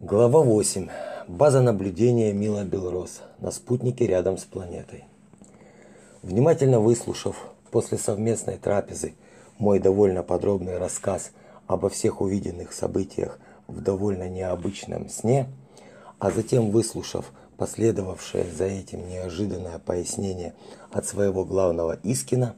Глава 8. База наблюдения Мила Белрос на спутнике рядом с планетой. Внимательно выслушав после совместной трапезы мой довольно подробный рассказ обо всех увиденных событиях в довольно необычном сне, а затем выслушав последовавшее за этим неожиданное пояснение от своего главного Искина,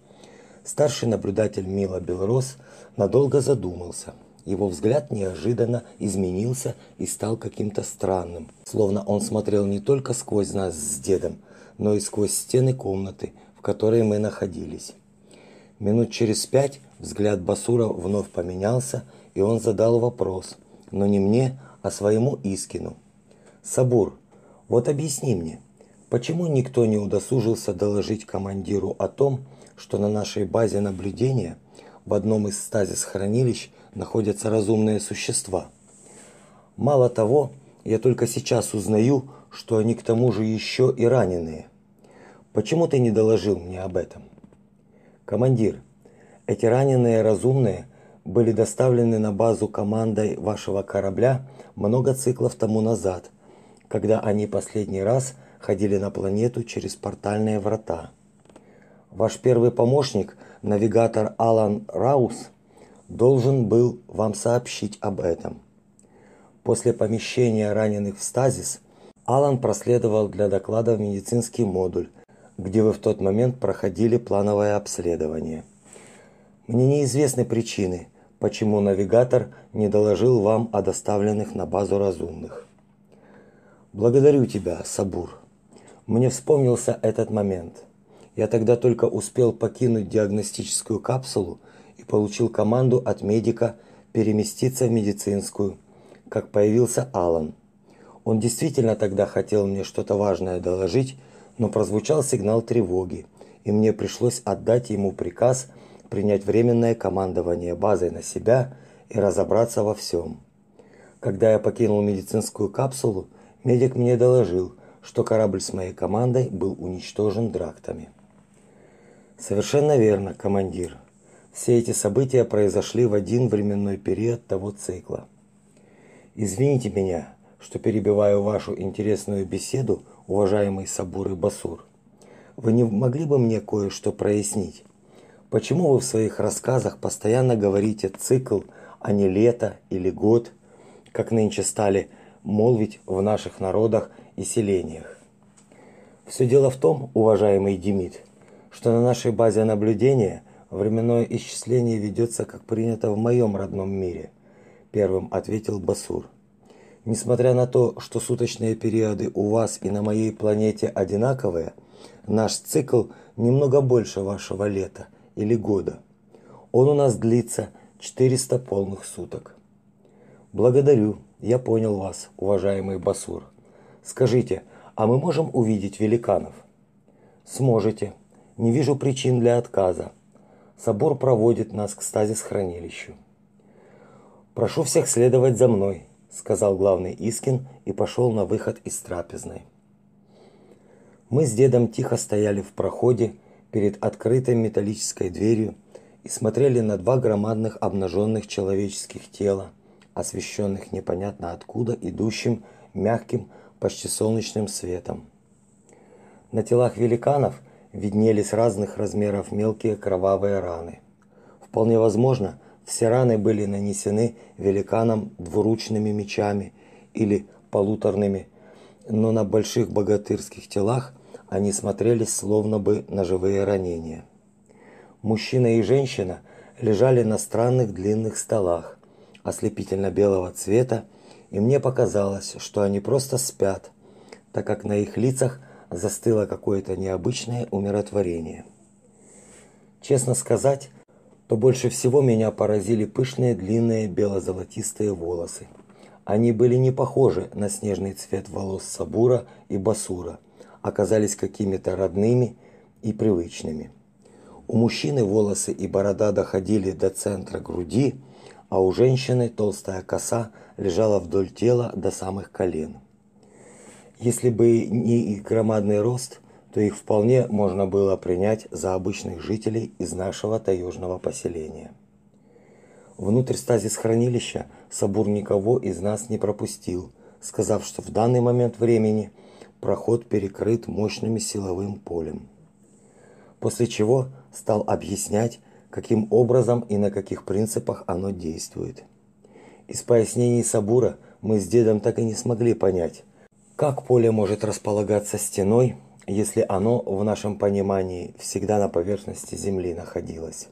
старший наблюдатель Мила Белрос надолго задумался – его взгляд неожиданно изменился и стал каким-то странным, словно он смотрел не только сквозь нас с дедом, но и сквозь стены комнаты, в которой мы находились. Минут через пять взгляд Басура вновь поменялся, и он задал вопрос, но не мне, а своему Искину. «Сабур, вот объясни мне, почему никто не удосужился доложить командиру о том, что на нашей базе наблюдения в одном из стазис-хранилищ находятся разумные существа. Мало того, я только сейчас узнаю, что они к тому же еще и раненые. Почему ты не доложил мне об этом? Командир, эти раненые разумные были доставлены на базу командой вашего корабля много циклов тому назад, когда они последний раз ходили на планету через портальные врата. Ваш первый помощник, навигатор Алан Раус, должен был вам сообщить об этом. После помещения раненых в стазис Алан проследовал для доклада в медицинский модуль, где вы в тот момент проходили плановое обследование. Мне неизвестны причины, почему навигатор не доложил вам о доставленных на базу разумных. Благодарю тебя, Сабур. Мне вспомнился этот момент. Я тогда только успел покинуть диагностическую капсулу и получил команду от медика переместиться в медицинскую, как появился Алан. Он действительно тогда хотел мне что-то важное доложить, но прозвучал сигнал тревоги, и мне пришлось отдать ему приказ принять временное командование базой на себя и разобраться во всем. Когда я покинул медицинскую капсулу, медик мне доложил, что корабль с моей командой был уничтожен драктами. Совершенно верно, командир. Все эти события произошли в один временной период того цикла. Извините меня, что перебиваю вашу интересную беседу, уважаемый Сабур и Басур. Вы не могли бы мне кое-что прояснить? Почему вы в своих рассказах постоянно говорите цикл, а не лето или год, как нынче стали молвить в наших народах и селениях? Все дело в том, уважаемый Демид, что на нашей базе наблюдения – Временное исчисление ведется, как принято в моем родном мире, первым ответил Басур. Несмотря на то, что суточные периоды у вас и на моей планете одинаковые, наш цикл немного больше вашего лета или года. Он у нас длится 400 полных суток. Благодарю, я понял вас, уважаемый Басур. Скажите, а мы можем увидеть великанов? Сможете. Не вижу причин для отказа. Собор проводит нас к стазис-хранилищу. Прошу всех следовать за мной, сказал главный Искин и пошел на выход из трапезной. Мы с дедом тихо стояли в проходе перед открытой металлической дверью и смотрели на два громадных обнаженных человеческих тела, освещенных непонятно откуда идущим мягким, почти солнечным светом. На телах великанов виднелись разных размеров мелкие кровавые раны. Вполне возможно, все раны были нанесены великаном двуручными мечами или полуторными, но на больших богатырских телах они смотрелись словно бы на живые ранения. Мужчина и женщина лежали на странных длинных столах, ослепительно белого цвета, и мне показалось, что они просто спят, так как на их лицах застыло какое-то необычное умиротворение. Честно сказать, то больше всего меня поразили пышные длинные бело-золотистые волосы. Они были не похожи на снежный цвет волос Сабура и Басура, оказались какими-то родными и привычными. У мужчины волосы и борода доходили до центра груди, а у женщины толстая коса лежала вдоль тела до самых колен. Если бы не их громадный рост, то их вполне можно было принять за обычных жителей из нашего таежного поселения. Внутрь стазис хранилища Сабур никого из нас не пропустил, сказав, что в данный момент времени проход перекрыт мощным силовым полем. После чего стал объяснять, каким образом и на каких принципах оно действует. Из пояснений Сабура мы с дедом так и не смогли понять, как поле может располагаться стеной, если оно в нашем понимании всегда на поверхности Земли находилось.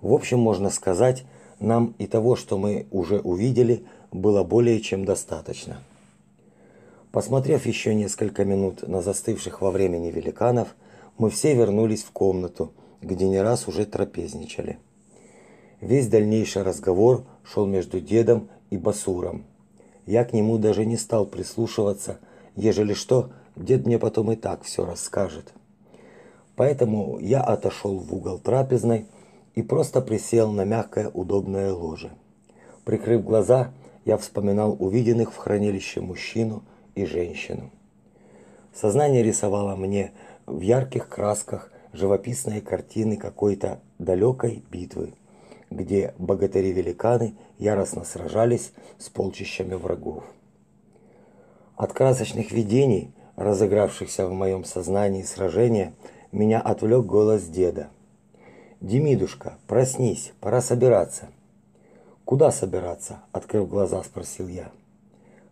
В общем, можно сказать, нам и того, что мы уже увидели, было более чем достаточно. Посмотрев еще несколько минут на застывших во времени великанов, мы все вернулись в комнату, где не раз уже трапезничали. Весь дальнейший разговор шел между дедом и Басуром. Я к нему даже не стал прислушиваться, ежели что, дед мне потом и так все расскажет. Поэтому я отошел в угол трапезной и просто присел на мягкое удобное ложе. Прикрыв глаза, я вспоминал увиденных в хранилище мужчину и женщину. Сознание рисовало мне в ярких красках живописные картины какой-то далекой битвы, где богатыри-великаны яростно сражались с полчищами врагов. От красочных видений, разыгравшихся в моем сознании сражения, меня отвлек голос деда. «Демидушка, проснись, пора собираться». «Куда собираться?» – открыв глаза, спросил я.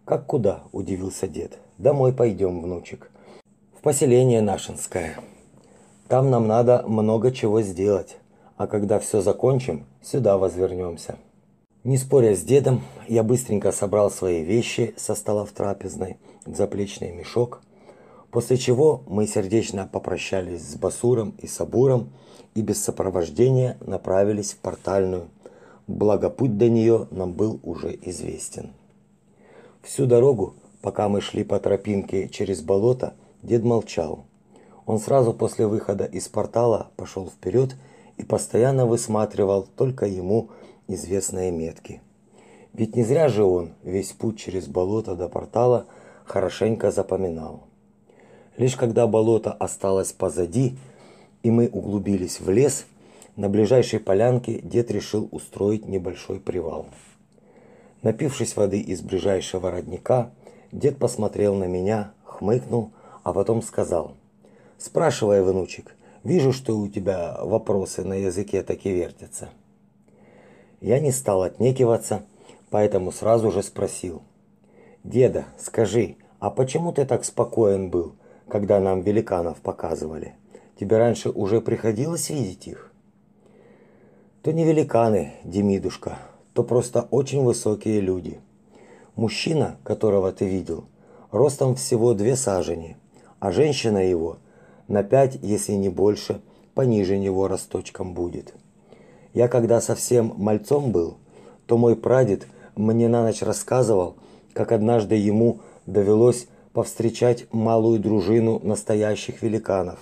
«Как куда?» – удивился дед. «Домой пойдем, внучек. В поселение Нашинское». Там нам надо много чего сделать, а когда все закончим, сюда возвернемся. Не споря с дедом, я быстренько собрал свои вещи со стола в трапезной в заплечный мешок, после чего мы сердечно попрощались с Басуром и Сабуром и без сопровождения направились в портальную, благо путь до нее нам был уже известен. Всю дорогу, пока мы шли по тропинке через болото, дед молчал – он сразу после выхода из портала пошел вперед и постоянно высматривал только ему известные метки. Ведь не зря же он весь путь через болото до портала хорошенько запоминал. Лишь когда болото осталось позади, и мы углубились в лес, на ближайшей полянке дед решил устроить небольшой привал. Напившись воды из ближайшего родника, дед посмотрел на меня, хмыкнул, а потом сказал – Спрашивай, внучек. Вижу, что у тебя вопросы на языке так и вертятся. Я не стал отнекиваться, поэтому сразу же спросил: "Деда, скажи, а почему ты так спокоен был, когда нам великанов показывали? Тебе раньше уже приходилось видеть их?" То не великаны, Демидушка, то просто очень высокие люди. Мужчина, которого ты видел, ростом всего две сажени, а женщина его на 5, если не больше, пониже него росточком будет. Я когда совсем мальцом был, то мой прадед мне на ночь рассказывал, как однажды ему довелось повстречать малую дружину настоящих великанов.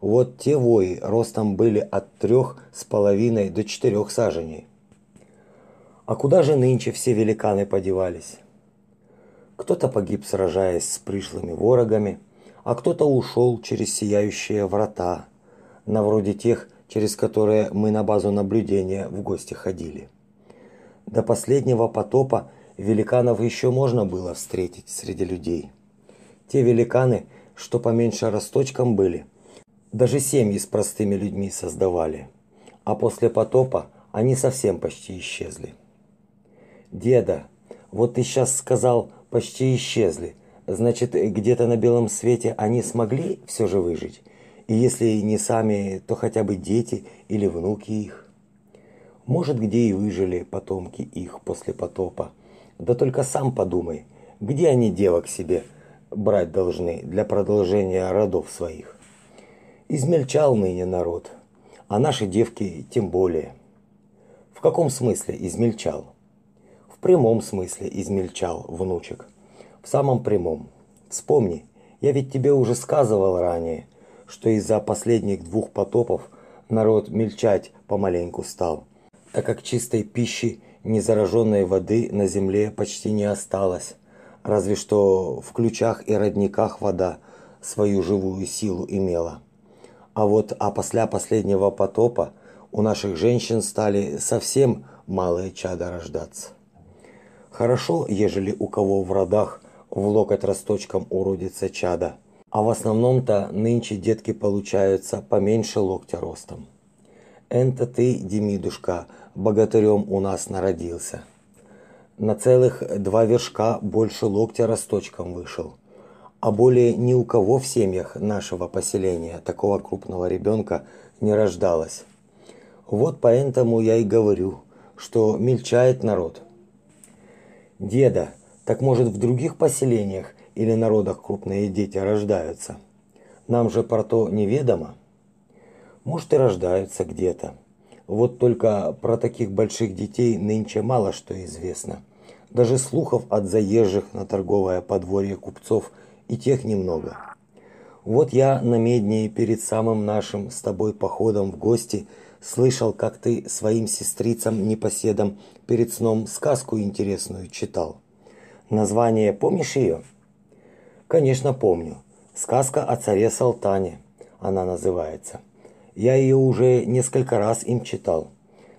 Вот те вои ростом были от трех с половиной до четырех саженей. А куда же нынче все великаны подевались? Кто-то погиб, сражаясь с пришлыми ворогами, а кто-то ушел через сияющие врата, на вроде тех, через которые мы на базу наблюдения в гости ходили. До последнего потопа великанов еще можно было встретить среди людей. Те великаны, что поменьше росточком были, даже семьи с простыми людьми создавали. А после потопа они совсем почти исчезли. Деда, вот ты сейчас сказал, почти исчезли. Значит, где-то на белом свете они смогли все же выжить? И если не сами, то хотя бы дети или внуки их? Может, где и выжили потомки их после потопа. Да только сам подумай, где они девок себе брать должны для продолжения родов своих? Измельчал ныне народ, а наши девки тем более. В каком смысле измельчал? В прямом смысле измельчал, внучек в самом прямом. Вспомни, я ведь тебе уже сказывал ранее, что из-за последних двух потопов народ мельчать помаленьку стал, так как чистой пищи, незараженной воды на земле почти не осталось, разве что в ключах и родниках вода свою живую силу имела. А вот а после последнего потопа у наших женщин стали совсем малые чада рождаться. Хорошо, ежели у кого в родах в локоть росточком уродится чада, а в основном-то нынче детки получаются поменьше локтя ростом. Энто ты, Демидушка, богатырем у нас народился. На целых два вершка больше локтя росточком вышел. А более ни у кого в семьях нашего поселения такого крупного ребенка не рождалось. Вот поэтому я и говорю, что мельчает народ. Деда, так может в других поселениях или народах крупные дети рождаются? Нам же про то неведомо. Может и рождаются где-то. Вот только про таких больших детей нынче мало что известно. Даже слухов от заезжих на торговое подворье купцов и тех немного. Вот я на медне перед самым нашим с тобой походом в гости слышал, как ты своим сестрицам непоседам перед сном сказку интересную читал. Название помнишь ее? Конечно, помню. Сказка о царе Салтане. Она называется. Я ее уже несколько раз им читал,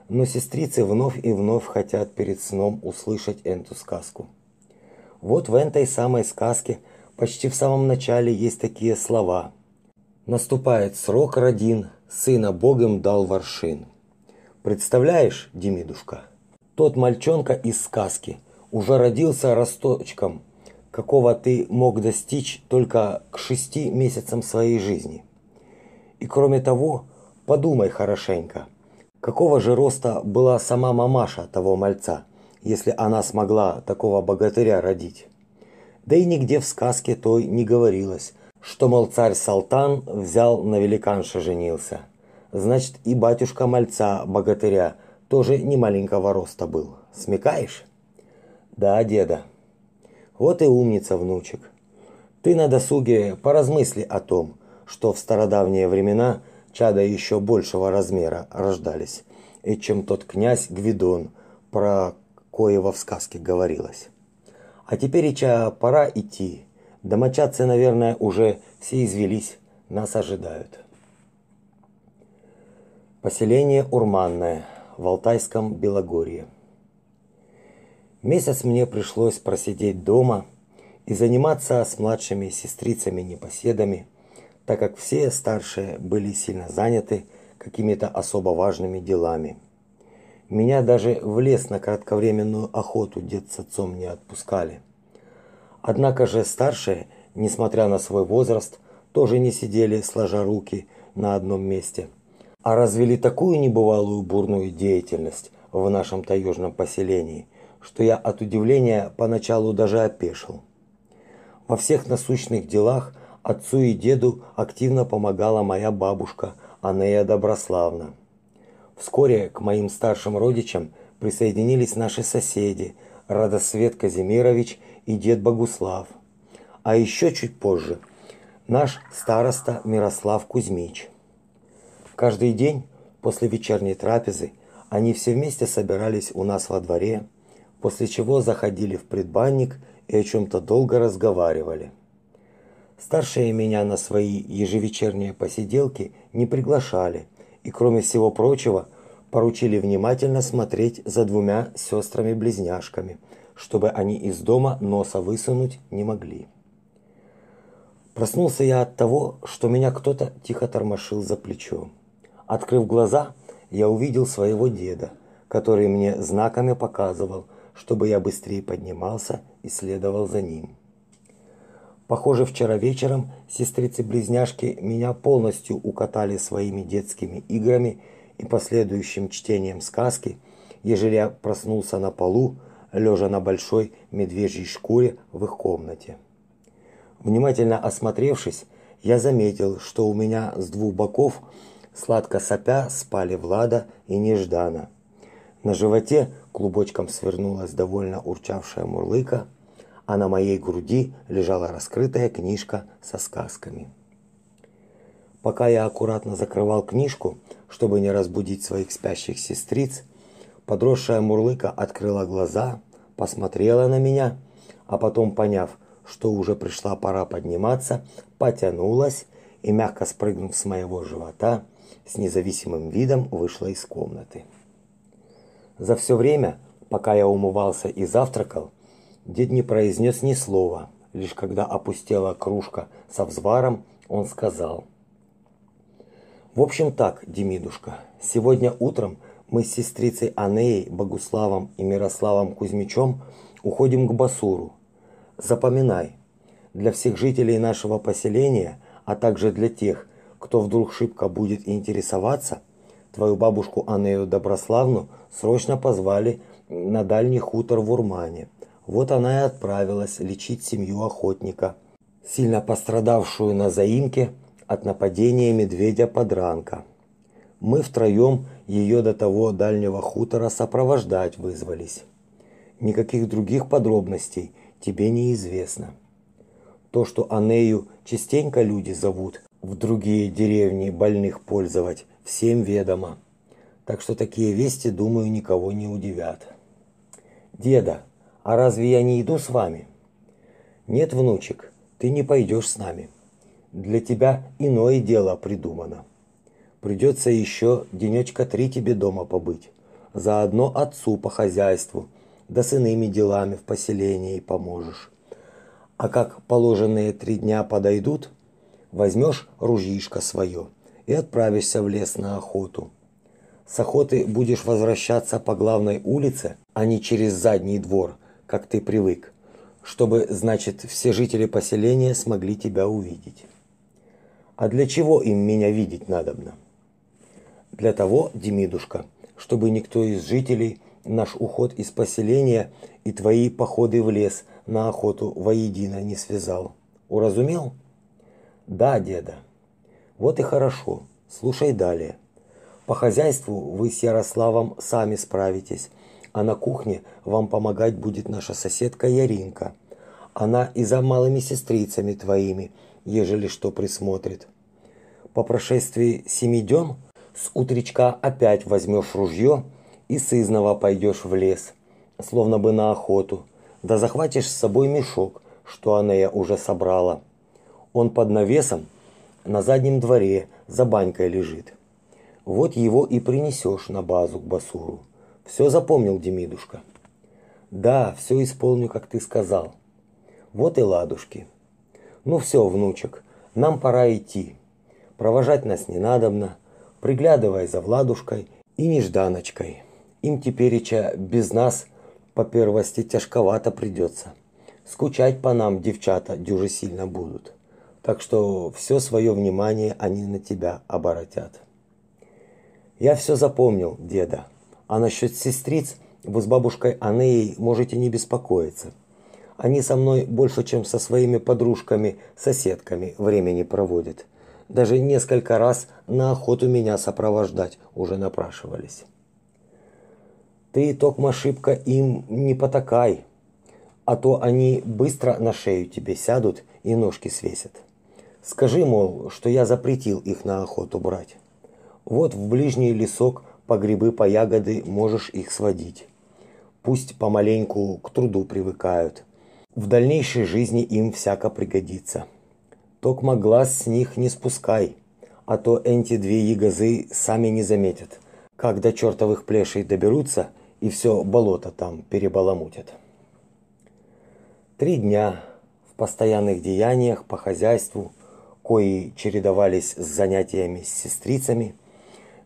но сестрицы вновь и вновь хотят перед сном услышать эту сказку. Вот в этой самой сказке почти в самом начале есть такие слова: Наступает срок родин, сына Богом дал воршин. Представляешь, Демидушка, тот мальчонка из сказки уже родился росточком, какого ты мог достичь только к шести месяцам своей жизни. И кроме того, подумай хорошенько, какого же роста была сама мамаша того мальца, если она смогла такого богатыря родить. Да и нигде в сказке той не говорилось, что, мол, царь Салтан взял на великанше женился. Значит, и батюшка мальца богатыря тоже не маленького роста был. Смекаешь? Да, деда. Вот и умница, внучек. Ты на досуге поразмысли о том, что в стародавние времена чада еще большего размера рождались, и чем тот князь Гвидон, про коего в сказке говорилось. А теперь и пора идти. Домочадцы, наверное, уже все извелись, нас ожидают. Поселение Урманное в Алтайском Белогорье. Месяц мне пришлось просидеть дома и заниматься с младшими сестрицами-непоседами, так как все старшие были сильно заняты какими-то особо важными делами. Меня даже в лес на кратковременную охоту дед с отцом не отпускали. Однако же старшие, несмотря на свой возраст, тоже не сидели сложа руки на одном месте, а развели такую небывалую бурную деятельность в нашем таежном поселении, что я от удивления поначалу даже опешил. Во всех насущных делах отцу и деду активно помогала моя бабушка Анея Доброславна. Вскоре к моим старшим родичам присоединились наши соседи Радосвет Казимирович и дед Богуслав. А еще чуть позже наш староста Мирослав Кузьмич. Каждый день после вечерней трапезы они все вместе собирались у нас во дворе, после чего заходили в предбанник и о чем-то долго разговаривали. Старшие меня на свои ежевечерние посиделки не приглашали и, кроме всего прочего, поручили внимательно смотреть за двумя сестрами-близняшками, чтобы они из дома носа высунуть не могли. Проснулся я от того, что меня кто-то тихо тормошил за плечо. Открыв глаза, я увидел своего деда, который мне знаками показывал, чтобы я быстрее поднимался и следовал за ним. Похоже, вчера вечером сестрицы-близняшки меня полностью укатали своими детскими играми и последующим чтением сказки, ежели я проснулся на полу, лежа на большой медвежьей шкуре в их комнате. Внимательно осмотревшись, я заметил, что у меня с двух боков сладко сопя спали Влада и Неждана. На животе клубочком свернулась довольно урчавшая мурлыка, а на моей груди лежала раскрытая книжка со сказками. Пока я аккуратно закрывал книжку, чтобы не разбудить своих спящих сестриц, подросшая мурлыка открыла глаза, посмотрела на меня, а потом, поняв, что уже пришла пора подниматься, потянулась и, мягко спрыгнув с моего живота, с независимым видом вышла из комнаты. За все время, Пока я умывался и завтракал, дед не произнес ни слова. Лишь когда опустела кружка со взваром, он сказал: "В общем так, Демидушка, сегодня утром мы с сестрицей Анеей, Богуславом и Мирославом Кузьмичем уходим к Басуру. Запоминай, для всех жителей нашего поселения, а также для тех, кто вдруг шибко будет интересоваться, твою бабушку Анею Доброславну срочно позвали на дальний хутор в Урмане. Вот она и отправилась лечить семью охотника, сильно пострадавшую на заимке от нападения медведя-подранка. Мы втроем ее до того дальнего хутора сопровождать вызвались. Никаких других подробностей тебе неизвестно. То, что Анею частенько люди зовут в другие деревни больных пользовать, всем ведомо. Так что такие вести, думаю, никого не удивят. Деда, а разве я не иду с вами? Нет, внучек, ты не пойдешь с нами. Для тебя иное дело придумано. Придется еще денечка три тебе дома побыть. Заодно отцу по хозяйству, да с иными делами в поселении поможешь. А как положенные три дня подойдут, возьмешь ружьишко свое и отправишься в лес на охоту. С охоты будешь возвращаться по главной улице, а не через задний двор, как ты привык, чтобы, значит, все жители поселения смогли тебя увидеть. А для чего им меня видеть надобно? Для того, Демидушка, чтобы никто из жителей наш уход из поселения и твои походы в лес на охоту воедино не связал. Уразумел? Да, деда. Вот и хорошо. Слушай далее. По хозяйству вы с Ярославом сами справитесь, а на кухне вам помогать будет наша соседка Яринка. Она и за малыми сестрицами твоими, ежели что присмотрит. По прошествии семи дён с утречка опять возьмешь ружье и сызново пойдешь в лес, словно бы на охоту, да захватишь с собой мешок, что она я уже собрала. Он под навесом на заднем дворе за банькой лежит. Вот его и принесешь на базу к Басуру. Все запомнил, Демидушка? Да, все исполню, как ты сказал. Вот и ладушки. Ну все, внучек, нам пора идти. Провожать нас не надобно. Приглядывай за Владушкой и Нежданочкой. Им тепереча без нас по первости тяжковато придется. Скучать по нам девчата дюже сильно будут. Так что все свое внимание они на тебя оборотят. Я все запомнил, деда. А насчет сестриц вы с бабушкой Анеей можете не беспокоиться. Они со мной больше, чем со своими подружками, соседками времени проводят. Даже несколько раз на охоту меня сопровождать уже напрашивались. Ты, токма ошибка, им не потакай, а то они быстро на шею тебе сядут и ножки свесят. Скажи, мол, что я запретил их на охоту брать. Вот в ближний лесок по грибы, по ягоды можешь их сводить. Пусть помаленьку к труду привыкают. В дальнейшей жизни им всяко пригодится. Токма глаз с них не спускай, а то эти две ягозы сами не заметят, как до чертовых плешей доберутся и все болото там перебаламутят. Три дня в постоянных деяниях по хозяйству, кои чередовались с занятиями с сестрицами –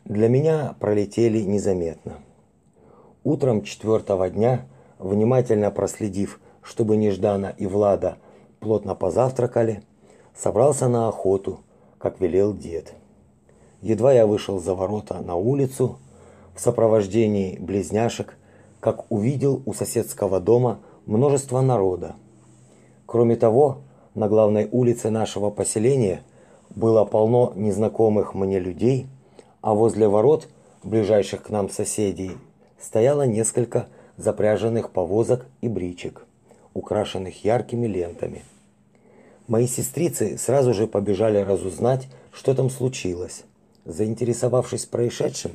для меня пролетели незаметно. Утром четвертого дня, внимательно проследив, чтобы Неждана и Влада плотно позавтракали, собрался на охоту, как велел дед. Едва я вышел за ворота на улицу в сопровождении близняшек, как увидел у соседского дома множество народа. Кроме того, на главной улице нашего поселения было полно незнакомых мне людей – а возле ворот, ближайших к нам соседей, стояло несколько запряженных повозок и бричек, украшенных яркими лентами. Мои сестрицы сразу же побежали разузнать, что там случилось. Заинтересовавшись происшедшим,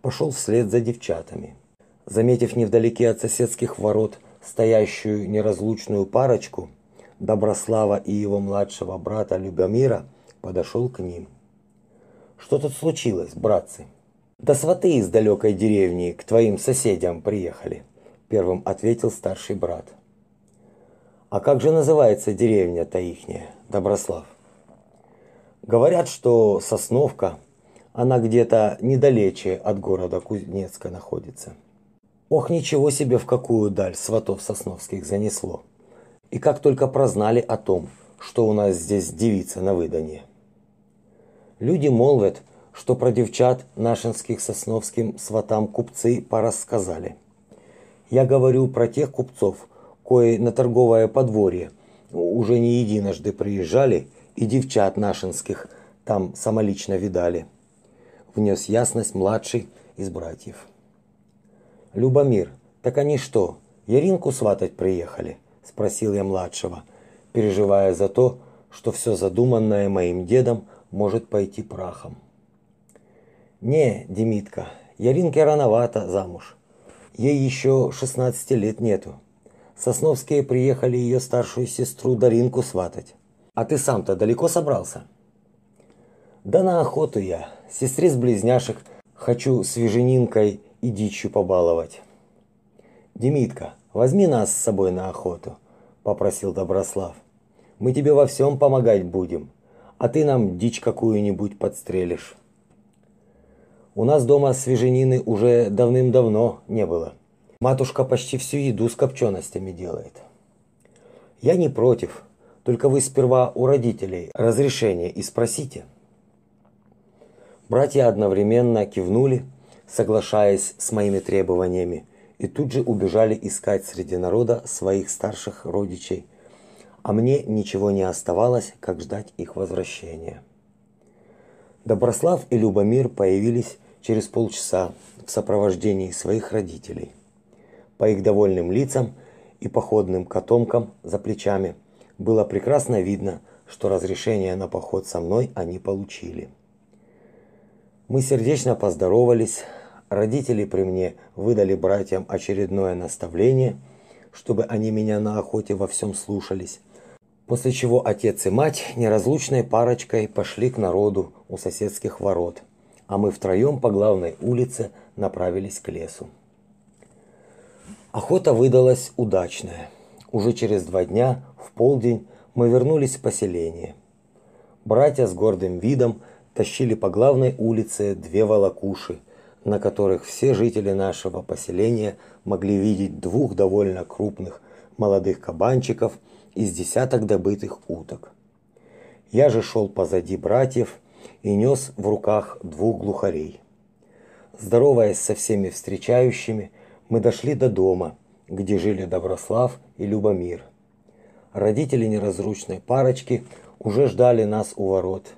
пошел вслед за девчатами. Заметив невдалеке от соседских ворот стоящую неразлучную парочку, Доброслава и его младшего брата Любомира, подошел к ним. Что тут случилось, братцы? Да сваты из далекой деревни к твоим соседям приехали. первым ответил старший брат. А как же называется деревня-то ихняя, Доброслав? Говорят, что Сосновка, она где-то недалече от города Кузнецка находится. Ох, ничего себе, в какую даль сватов сосновских занесло. И как только прознали о том, что у нас здесь девица на выданье. Люди молвят, что про девчат нашинских сосновским сватам купцы порассказали. Я говорю про тех купцов, кои на торговое подворье уже не единожды приезжали и девчат нашинских там самолично видали. Внес ясность младший из братьев. Любомир, так они что, Яринку сватать приехали? Спросил я младшего, переживая за то, что все задуманное моим дедом может пойти прахом. Не, Демитка, Яринке рановато замуж. Ей еще 16 лет нету. Сосновские приехали ее старшую сестру Даринку сватать. А ты сам-то далеко собрался? Да на охоту я. Сестре с близняшек хочу свеженинкой и дичью побаловать. Демитка, возьми нас с собой на охоту, попросил Доброслав. Мы тебе во всем помогать будем, а ты нам дичь какую-нибудь подстрелишь. У нас дома свеженины уже давным-давно не было. Матушка почти всю еду с копченостями делает. Я не против, только вы сперва у родителей разрешение и спросите. Братья одновременно кивнули, соглашаясь с моими требованиями, и тут же убежали искать среди народа своих старших родичей, а мне ничего не оставалось, как ждать их возвращения. Доброслав и Любомир появились через полчаса в сопровождении своих родителей. По их довольным лицам и походным котомкам за плечами – было прекрасно видно, что разрешение на поход со мной они получили. Мы сердечно поздоровались, родители при мне выдали братьям очередное наставление, чтобы они меня на охоте во всем слушались. После чего отец и мать неразлучной парочкой пошли к народу у соседских ворот, а мы втроем по главной улице направились к лесу. Охота выдалась удачная. Уже через два дня в полдень мы вернулись в поселение. Братья с гордым видом тащили по главной улице две волокуши, на которых все жители нашего поселения могли видеть двух довольно крупных молодых кабанчиков из десяток добытых уток. Я же шел позади братьев и нес в руках двух глухарей. Здороваясь со всеми встречающими, мы дошли до дома, где жили Доброслав и Любомир – Родители неразлучной парочки уже ждали нас у ворот.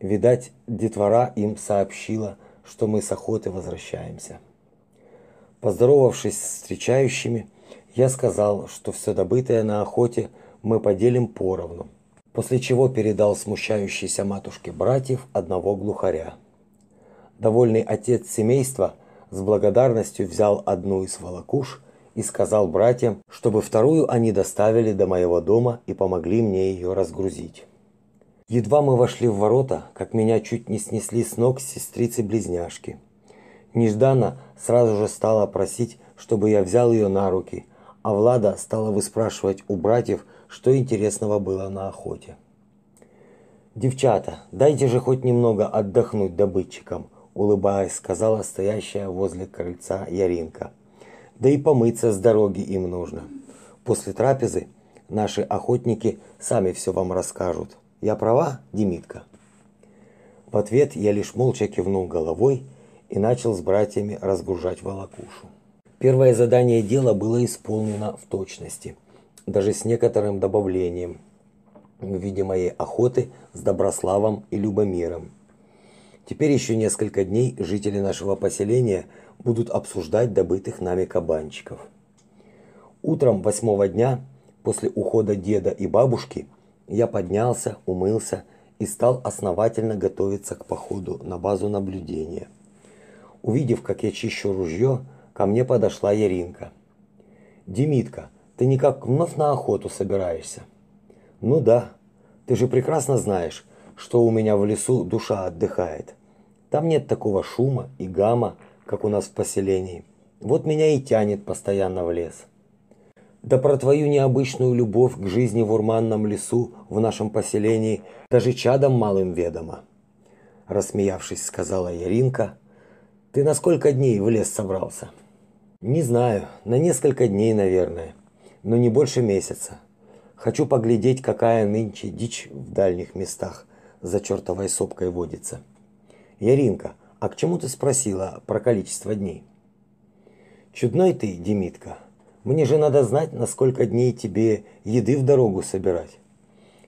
Видать, детвора им сообщила, что мы с охоты возвращаемся. Поздоровавшись с встречающими, я сказал, что все добытое на охоте мы поделим поровну, после чего передал смущающейся матушке братьев одного глухаря. Довольный отец семейства с благодарностью взял одну из волокуш и сказал братьям, чтобы вторую они доставили до моего дома и помогли мне ее разгрузить. Едва мы вошли в ворота, как меня чуть не снесли с ног сестрицы-близняшки. Нежданно сразу же стала просить, чтобы я взял ее на руки, а Влада стала выспрашивать у братьев, что интересного было на охоте. «Девчата, дайте же хоть немного отдохнуть добытчикам», улыбаясь, сказала стоящая возле крыльца Яринка. Да и помыться с дороги им нужно. После трапезы наши охотники сами все вам расскажут. Я права, Демитка? В ответ я лишь молча кивнул головой и начал с братьями разгружать волокушу. Первое задание дела было исполнено в точности, даже с некоторым добавлением в виде моей охоты с Доброславом и Любомиром. Теперь еще несколько дней жители нашего поселения будут обсуждать добытых нами кабанчиков. Утром восьмого дня, после ухода деда и бабушки, я поднялся, умылся и стал основательно готовиться к походу на базу наблюдения. Увидев, как я чищу ружье, ко мне подошла Яринка. «Демитка, ты никак вновь на охоту собираешься?» «Ну да, ты же прекрасно знаешь, что у меня в лесу душа отдыхает. Там нет такого шума и гамма, как у нас в поселении. Вот меня и тянет постоянно в лес. Да про твою необычную любовь к жизни в урманном лесу в нашем поселении даже чадом малым ведомо. Рассмеявшись, сказала Яринка. Ты на сколько дней в лес собрался? Не знаю, на несколько дней, наверное, но не больше месяца. Хочу поглядеть, какая нынче дичь в дальних местах за чертовой сопкой водится. Яринка, а к чему ты спросила про количество дней? Чудной ты, Демитка. Мне же надо знать, на сколько дней тебе еды в дорогу собирать.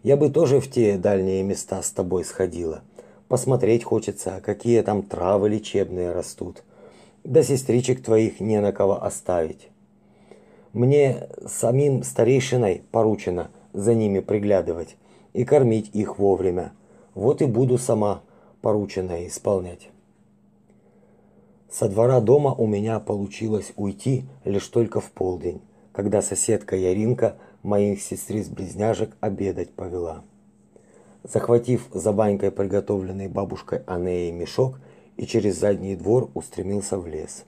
Я бы тоже в те дальние места с тобой сходила. Посмотреть хочется, какие там травы лечебные растут. Да сестричек твоих не на кого оставить. Мне самим старейшиной поручено за ними приглядывать и кормить их вовремя. Вот и буду сама порученное исполнять. Со двора дома у меня получилось уйти лишь только в полдень, когда соседка Яринка моих сестриц-близняшек обедать повела. Захватив за банькой приготовленный бабушкой Анеей мешок и через задний двор устремился в лес.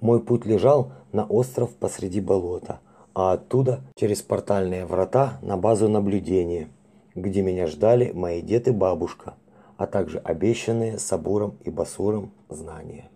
Мой путь лежал на остров посреди болота, а оттуда через портальные врата на базу наблюдения, где меня ждали мои дед и бабушка, а также обещанные Сабуром и Басуром знания.